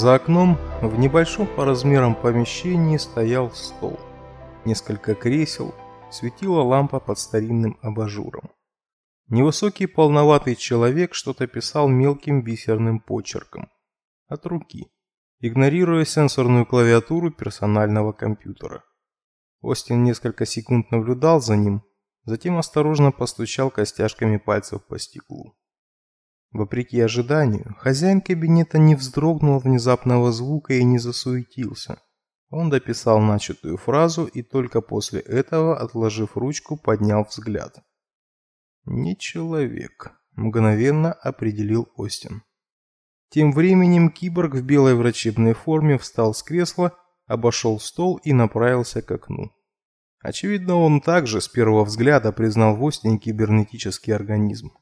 За окном в небольшом по размерам помещении стоял стол. Несколько кресел, светила лампа под старинным абажуром. Невысокий полноватый человек что-то писал мелким бисерным почерком. От руки, игнорируя сенсорную клавиатуру персонального компьютера. Остин несколько секунд наблюдал за ним, затем осторожно постучал костяшками пальцев по стеклу. Вопреки ожиданию, хозяин кабинета не вздрогнул внезапного звука и не засуетился. Он дописал начатую фразу и только после этого, отложив ручку, поднял взгляд. «Не человек», – мгновенно определил Остин. Тем временем киборг в белой врачебной форме встал с кресла, обошел стол и направился к окну. Очевидно, он также с первого взгляда признал в Остине кибернетический организм.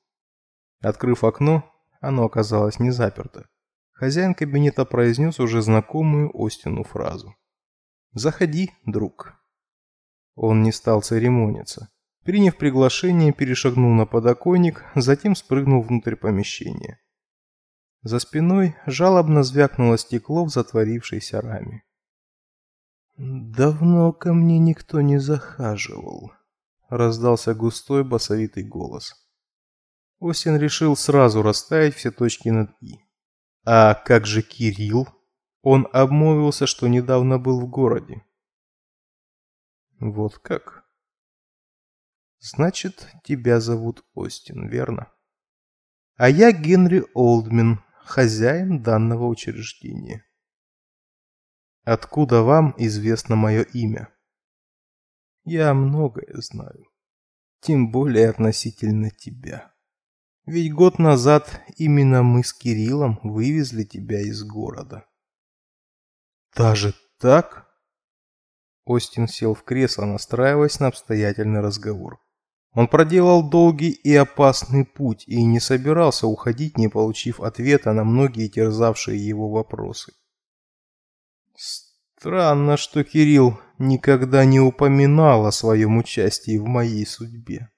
Открыв окно, оно оказалось не заперто. Хозяин кабинета произнес уже знакомую Остину фразу. «Заходи, друг». Он не стал церемониться. Приняв приглашение, перешагнул на подоконник, затем спрыгнул внутрь помещения. За спиной жалобно звякнуло стекло в затворившейся раме. «Давно ко мне никто не захаживал», — раздался густой басовитый голос. Остин решил сразу расставить все точки над «и». А как же Кирилл? Он обмолвился, что недавно был в городе. Вот как? Значит, тебя зовут Остин, верно? А я Генри Олдмен, хозяин данного учреждения. Откуда вам известно мое имя? Я многое знаю, тем более относительно тебя. Ведь год назад именно мы с Кириллом вывезли тебя из города. Даже так? Остин сел в кресло, настраиваясь на обстоятельный разговор. Он проделал долгий и опасный путь и не собирался уходить, не получив ответа на многие терзавшие его вопросы. Странно, что Кирилл никогда не упоминал о своем участии в моей судьбе.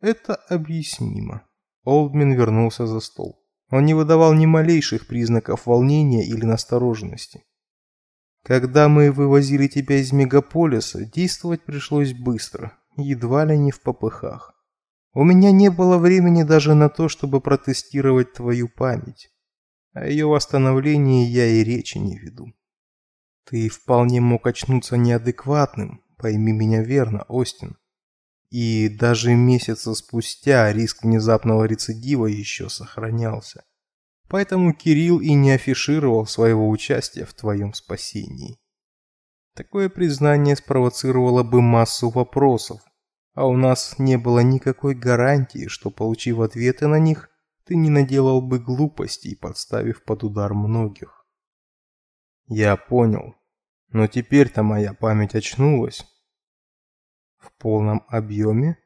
Это объяснимо. Олдмен вернулся за стол. Он не выдавал ни малейших признаков волнения или настороженности. Когда мы вывозили тебя из мегаполиса, действовать пришлось быстро, едва ли не в попыхах. У меня не было времени даже на то, чтобы протестировать твою память. О ее восстановлении я и речи не веду. Ты вполне мог очнуться неадекватным, пойми меня верно, Остин. И даже месяца спустя риск внезапного рецидива еще сохранялся. Поэтому Кирилл и не афишировал своего участия в твоем спасении. Такое признание спровоцировало бы массу вопросов, а у нас не было никакой гарантии, что, получив ответы на них, ты не наделал бы глупостей, подставив под удар многих. Я понял, но теперь-то моя память очнулась. В полном объеме?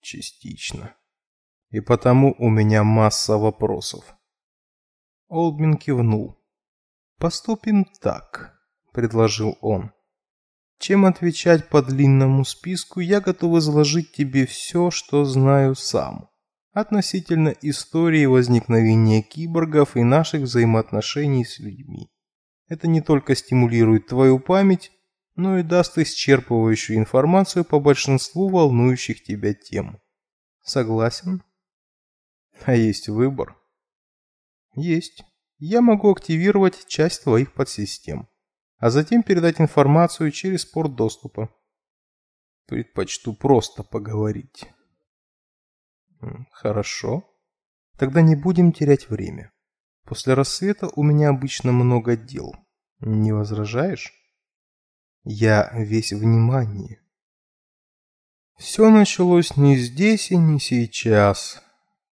Частично. И потому у меня масса вопросов. Олдмин кивнул. Поступим так, предложил он. Чем отвечать по длинному списку, я готов изложить тебе все, что знаю сам относительно истории возникновения киборгов и наших взаимоотношений с людьми. Это не только стимулирует твою память, но и даст исчерпывающую информацию по большинству волнующих тебя тем. Согласен? А есть выбор? Есть. Я могу активировать часть твоих подсистем, а затем передать информацию через порт доступа. Предпочту просто поговорить. Хорошо. Тогда не будем терять время. После рассвета у меня обычно много дел. Не возражаешь? Я весь внимание. Все началось не здесь и не сейчас,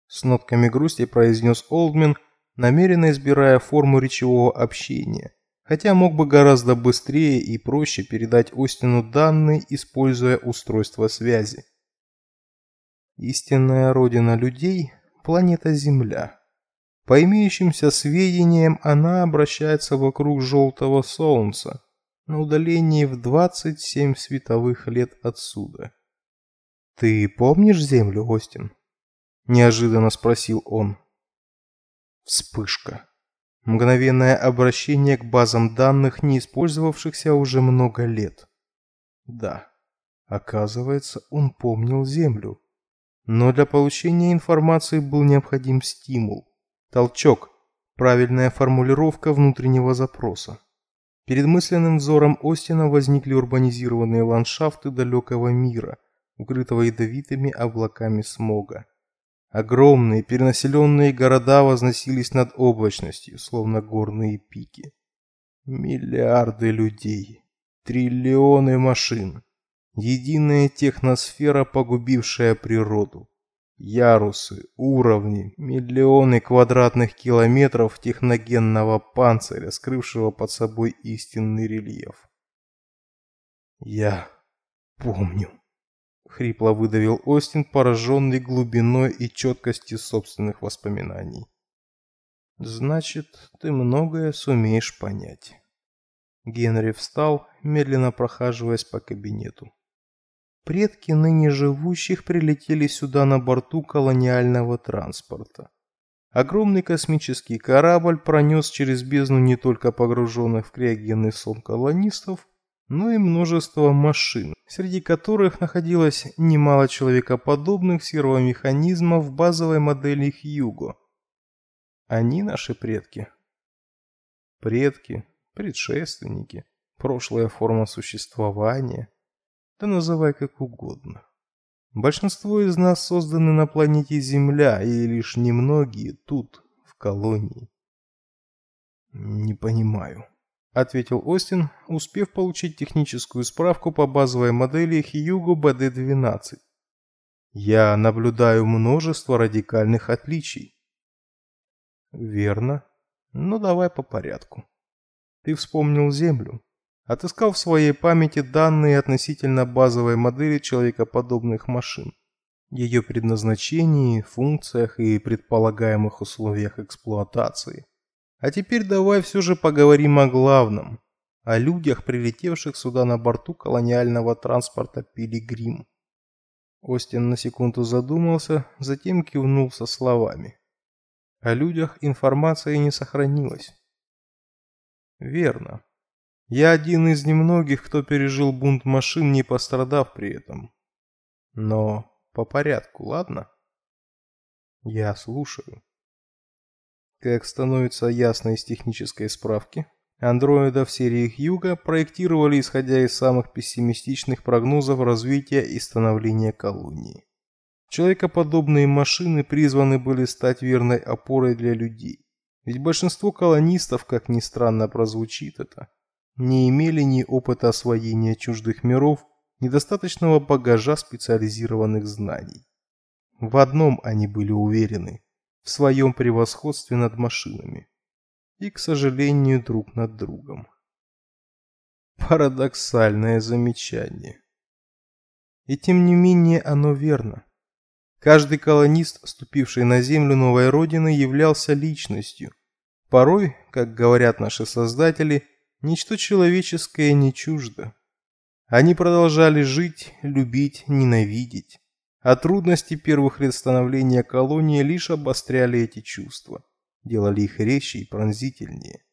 с нотками грусти произнес Олдмен, намеренно избирая форму речевого общения, хотя мог бы гораздо быстрее и проще передать Остину данные, используя устройство связи. Истинная родина людей планета Земля. По имеющимся сведениям, она обращается вокруг желтого солнца на удалении в 27 световых лет отсюда. «Ты помнишь Землю, Остин?» – неожиданно спросил он. Вспышка. Мгновенное обращение к базам данных, не использовавшихся уже много лет. Да, оказывается, он помнил Землю. Но для получения информации был необходим стимул, толчок, правильная формулировка внутреннего запроса. Перед мысленным взором Остина возникли урбанизированные ландшафты далекого мира, укрытого ядовитыми облаками смога. Огромные перенаселенные города возносились над облачностью, словно горные пики. Миллиарды людей, триллионы машин, единая техносфера, погубившая природу. Ярусы, уровни, миллионы квадратных километров техногенного панциря, скрывшего под собой истинный рельеф. Я помню хрипло выдавил Остин, пораженный глубиной и четкостью собственных воспоминаний. Значит, ты многое сумеешь понять. Генри встал, медленно прохаживаясь по кабинету. Предки ныне живущих прилетели сюда на борту колониального транспорта. Огромный космический корабль пронес через бездну не только погруженных в криогенный сон колонистов, но и множество машин, среди которых находилось немало человекоподобных сервомеханизмов базовой модели Хьюго. Они наши предки. Предки, предшественники, прошлая форма существования. Да называй как угодно. Большинство из нас созданы на планете Земля, и лишь немногие тут, в колонии. Не понимаю ответил Остин, успев получить техническую справку по базовой модели Hyugo BD-12. Я наблюдаю множество радикальных отличий. Верно. Ну давай по порядку. Ты вспомнил Землю, отыскал в своей памяти данные относительно базовой модели человекоподобных машин, ее предназначении, функциях и предполагаемых условиях эксплуатации. А теперь давай все же поговорим о главном, о людях, прилетевших сюда на борту колониального транспорта «Пилигрим». Остин на секунду задумался, затем кивнул со словами. О людях информация не сохранилась. Верно. Я один из немногих, кто пережил бунт машин, не пострадав при этом. Но по порядку, ладно? Я слушаю. Как становится ясно из технической справки, андроидов серии Юга проектировали исходя из самых пессимистичных прогнозов развития и становления колонии. Человекоподобные машины призваны были стать верной опорой для людей. Ведь большинство колонистов, как ни странно прозвучит это, не имели ни опыта освоения чуждых миров, ни достаточного багажа специализированных знаний. В одном они были уверены в своем превосходстве над машинами и, к сожалению, друг над другом. Парадоксальное замечание. И тем не менее оно верно. Каждый колонист, ступивший на землю новой родины, являлся личностью. Порой, как говорят наши создатели, ничто человеческое не чуждо. Они продолжали жить, любить, ненавидеть а трудности первых лет становления колонии лишь обостряли эти чувства, делали их резче и пронзительнее.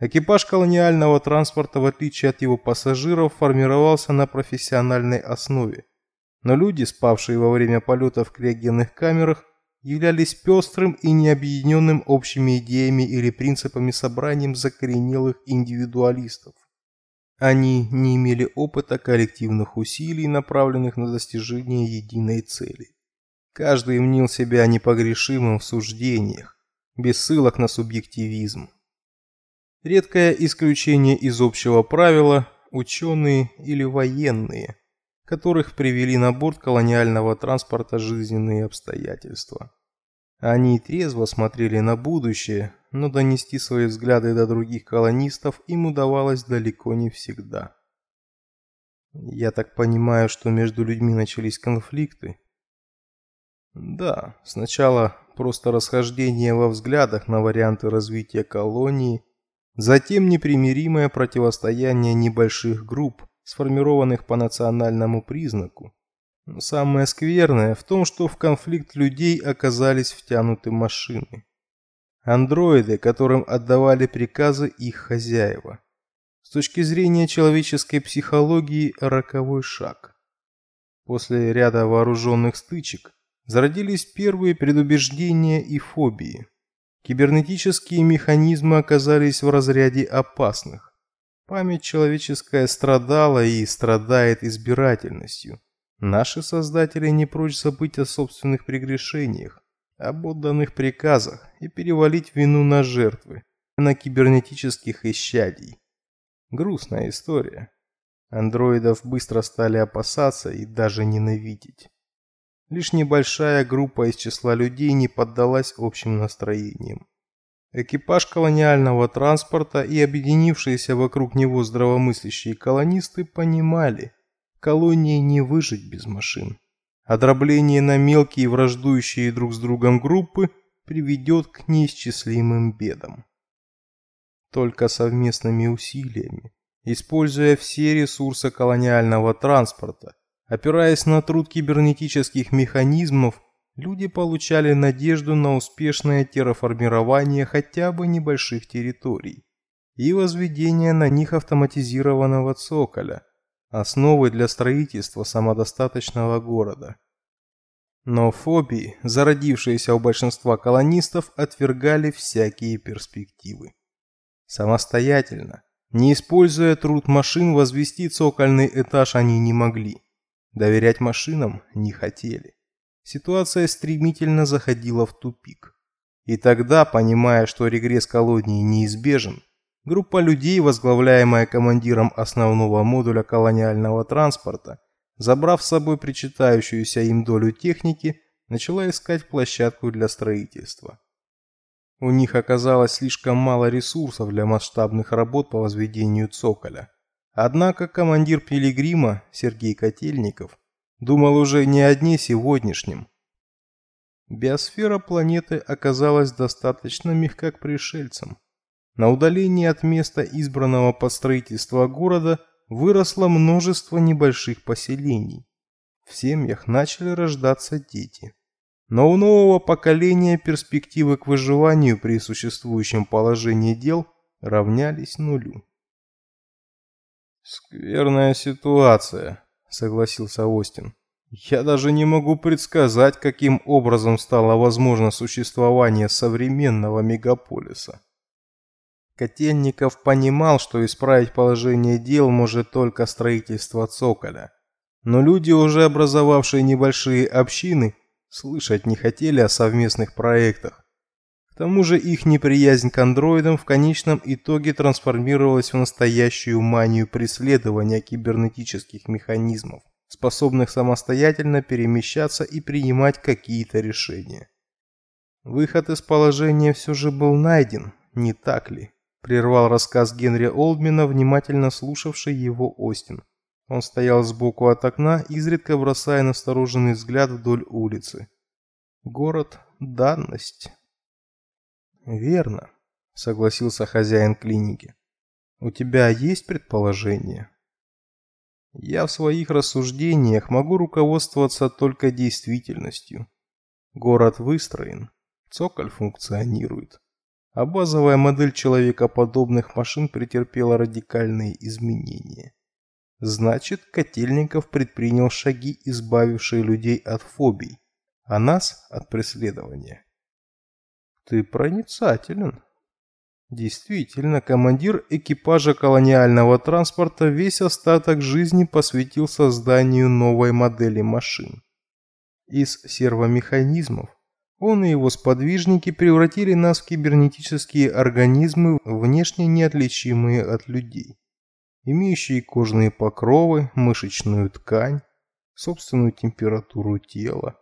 Экипаж колониального транспорта, в отличие от его пассажиров, формировался на профессиональной основе. Но люди, спавшие во время полета в криогенных камерах, являлись пестрым и необъединенным общими идеями или принципами собранием закоренелых индивидуалистов. Они не имели опыта коллективных усилий, направленных на достижение единой цели. Каждый мнил себя непогрешимым в суждениях, без ссылок на субъективизм. Редкое исключение из общего правила – ученые или военные, которых привели на борт колониального транспорта жизненные обстоятельства. Они трезво смотрели на будущее, но донести свои взгляды до других колонистов им удавалось далеко не всегда. Я так понимаю, что между людьми начались конфликты? Да, сначала просто расхождение во взглядах на варианты развития колонии, затем непримиримое противостояние небольших групп, сформированных по национальному признаку, Самое скверное в том, что в конфликт людей оказались втянуты машины. Андроиды, которым отдавали приказы их хозяева. С точки зрения человеческой психологии – роковой шаг. После ряда вооруженных стычек зародились первые предубеждения и фобии. Кибернетические механизмы оказались в разряде опасных. Память человеческая страдала и страдает избирательностью. Наши создатели не прочь забыть о собственных прегрешениях, об отданных приказах и перевалить вину на жертвы, на кибернетических исчадий. Грустная история. Андроидов быстро стали опасаться и даже ненавидеть. Лишь небольшая группа из числа людей не поддалась общим настроениям. Экипаж колониального транспорта и объединившиеся вокруг него здравомыслящие колонисты понимали, колонии не выжить без машин. А дробление на мелкие враждующие друг с другом группы приведет к неисчислимым бедам. Только совместными усилиями, используя все ресурсы колониального транспорта, опираясь на труд кибернетических механизмов, люди получали надежду на успешное терраформирование хотя бы небольших территорий и возведение на них автоматизированного цоколя – основой для строительства самодостаточного города. Но фобии, зародившиеся у большинства колонистов, отвергали всякие перспективы. Самостоятельно, не используя труд машин, возвести цокольный этаж они не могли. Доверять машинам не хотели. Ситуация стремительно заходила в тупик. И тогда, понимая, что регресс колонии неизбежен, Группа людей, возглавляемая командиром основного модуля колониального транспорта, забрав с собой причитающуюся им долю техники, начала искать площадку для строительства. У них оказалось слишком мало ресурсов для масштабных работ по возведению цоколя. Однако командир Пилигрима, Сергей Котельников, думал уже не о дне сегодняшнем. Биосфера планеты оказалась достаточно мягка к пришельцам. На удалении от места избранного под строительство города выросло множество небольших поселений. В семьях начали рождаться дети. Но у нового поколения перспективы к выживанию при существующем положении дел равнялись нулю. «Скверная ситуация», — согласился Остин. «Я даже не могу предсказать, каким образом стало возможно существование современного мегаполиса». Котельников понимал, что исправить положение дел может только строительство цоколя. Но люди, уже образовавшие небольшие общины, слышать не хотели о совместных проектах. К тому же их неприязнь к андроидам в конечном итоге трансформировалась в настоящую манию преследования кибернетических механизмов, способных самостоятельно перемещаться и принимать какие-то решения. Выход из положения все же был найден, не так ли? Прервал рассказ Генри Олдмена, внимательно слушавший его Остин. Он стоял сбоку от окна, изредка бросая настороженный взгляд вдоль улицы. Город – данность. Верно, согласился хозяин клиники. У тебя есть предположение? Я в своих рассуждениях могу руководствоваться только действительностью. Город выстроен, цоколь функционирует а базовая модель человекоподобных машин претерпела радикальные изменения. Значит, Котельников предпринял шаги, избавившие людей от фобий, а нас от преследования. Ты проницателен. Действительно, командир экипажа колониального транспорта весь остаток жизни посвятил созданию новой модели машин. Из сервомеханизмов он и его сподвижники превратили нас в кибернетические организмы, внешне неотличимые от людей, имеющие кожные покровы, мышечную ткань, собственную температуру тела.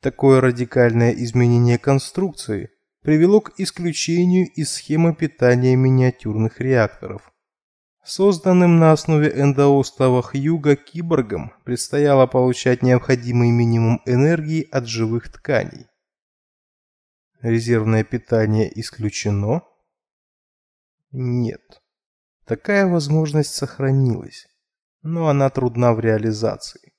Такое радикальное изменение конструкции привело к исключению из схемы питания миниатюрных реакторов. Созданным на основе эндоустава Хьюга киборгам предстояло получать необходимый минимум энергии от живых тканей. Резервное питание исключено? Нет. Такая возможность сохранилась, но она трудна в реализации.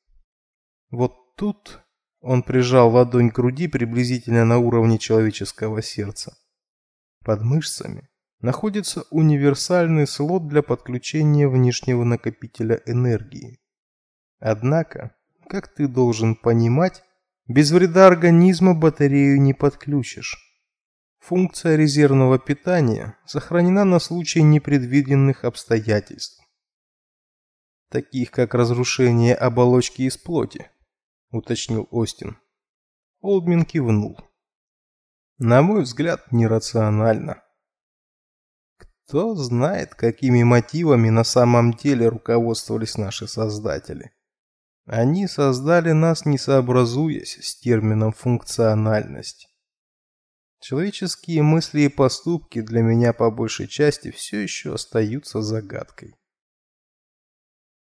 Вот тут он прижал ладонь к груди приблизительно на уровне человеческого сердца. Под мышцами находится универсальный слот для подключения внешнего накопителя энергии. Однако, как ты должен понимать, без вреда организма батарею не подключишь. Функция резервного питания сохранена на случай непредвиденных обстоятельств, таких как разрушение оболочки из плоти, уточнил Остин. Олдмин кивнул. На мой взгляд, нерационально. Кто знает, какими мотивами на самом деле руководствовались наши создатели. Они создали нас, не сообразуясь с термином функциональность. Человеческие мысли и поступки для меня по большей части все еще остаются загадкой.